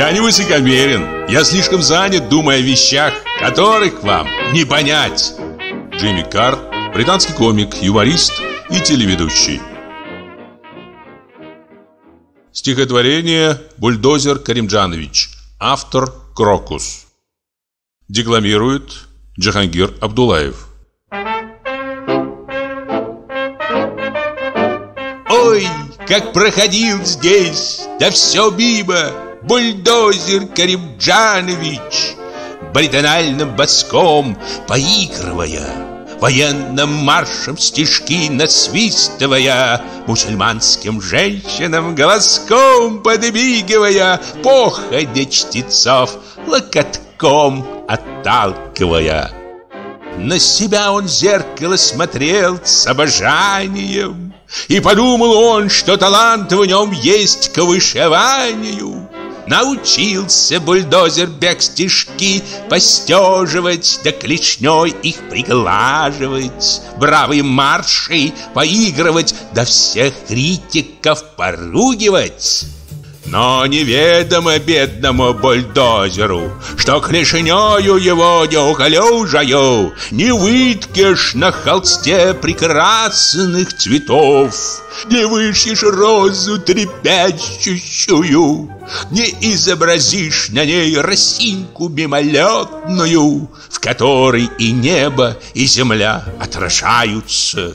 Я не высокомерен. Я слишком занят, думая о вещах, которых вам не понять. Джимми Карр, британский комик, юморист и телеведущий. Стихотворение «Бульдозер Каримджанович». Автор Крокус. Декламирует Джахангир Абдулаев. Ой, как проходил здесь, да все мимо, бульдозер Каримджанович, бритональным баском поигрывая, военным маршем стишки насвистывая, мусульманским женщинам голоском подмигивая, походя чтецов локотком отталкивая. На себя он зеркало смотрел с обожанием, и подумал он, что талант в нем есть к вышиванию. Научился бульдозер бег стежки Постеживать, да клешней их приглаживать Бравые марши поигрывать, да всех критиков поругивать. Но неведомо бедному бульдозеру, Что клешнею его неуклюжаю Не выткешь на холсте прекрасных цветов Не вышьешь розу трепещущую Не изобразишь на ней росинку мимолетную В которой и небо, и земля отражаются.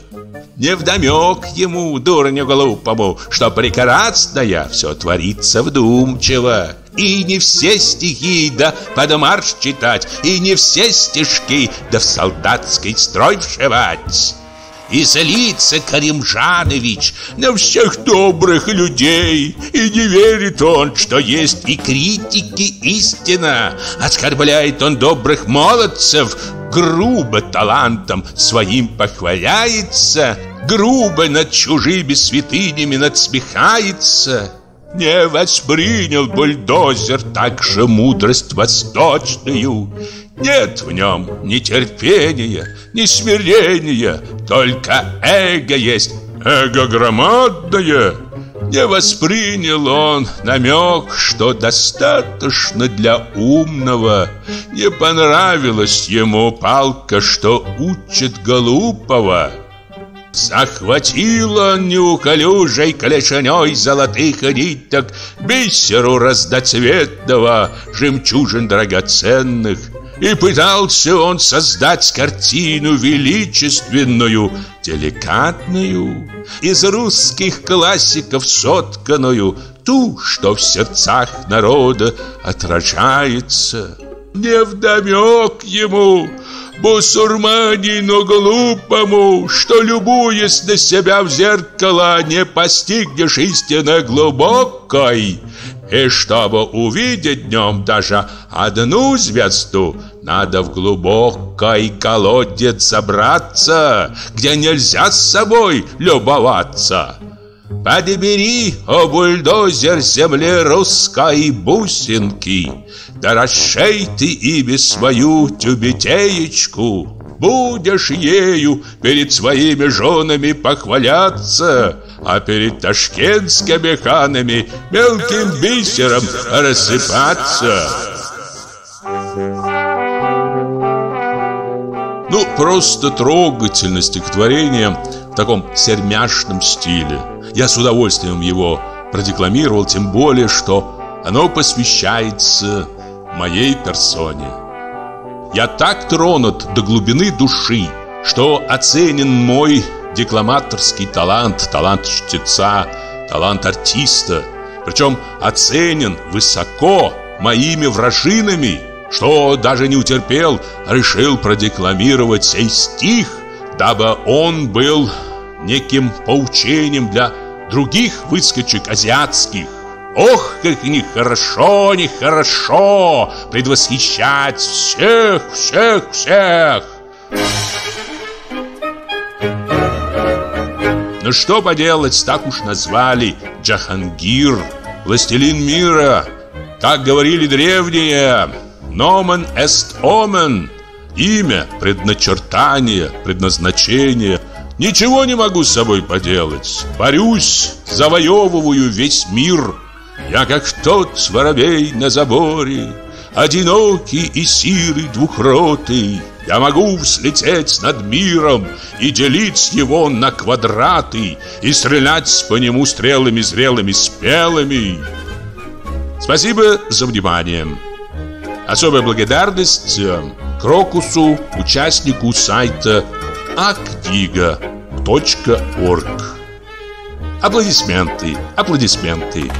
Невдомек ему, дурню глупому, Что прекрасное все творится вдумчиво. И не все стихи да под марш читать И не все стишки да в солдатский строй вшивать и злится Каримжанович на всех добрых людей. И не верит он, что есть и критики истина. Оскорбляет он добрых молодцев Грубо талантом своим похваляется Грубо над чужими святынями надсмехается не воспринял бульдозер также мудрость восточную Нет в нем ни терпения, ни смирения Только эго есть, эго громадное. Не воспринял он намек, что достаточно для умного. Не понравилась ему палка, что учит глупого. Захватила неуколюжей клешеней золотых ниток Бисеру разноцветного, жемчужин драгоценных И пытался он создать картину величественную, деликатную Из русских классиков сотканную Ту, что в сердцах народа отражается Невдомек ему, Бусурманину глупому, что, любуясь на себя в зеркало, не постигнешь истины глубокой. И чтобы увидеть днем даже одну звезду, надо в глубокой колодец забраться, где нельзя с собой любоваться. Подбери, о бульдозер земли русской бусинки, Да расшей ты ими свою тюбетеечку. Будешь ею перед своими женами похваляться, А перед ташкентскими ханами мелким бисером рассыпаться. Ну, просто трогательно стихотворение в таком сермяшном стиле. Я с удовольствием его продекламировал, тем более, что оно посвящается моей персоне. Я так тронут до глубины души, что оценен мой декламаторский талант, талант чтеца, талант артиста, причем оценен высоко моими вражинами, что даже не утерпел, решил продекламировать сей стих, дабы он был неким поучением для других выскочек азиатских. Ох, как нехорошо, нехорошо предвосхищать всех, всех, всех. Ну что поделать, так уж назвали Джахангир, властелин мира. Как говорили древние, номен эст омен, имя, предначертание, предназначение – Ничего не могу с собой поделать. Борюсь, завоевываю весь мир. Я как тот воробей на заборе, Одинокий и сирый двухротый. Я могу взлететь над миром И делить его на квадраты И стрелять по нему стрелами зрелыми спелыми Спасибо за внимание. Особая благодарность Крокусу, участнику сайта akdiga.org. Аплодисменты, аплодисменты.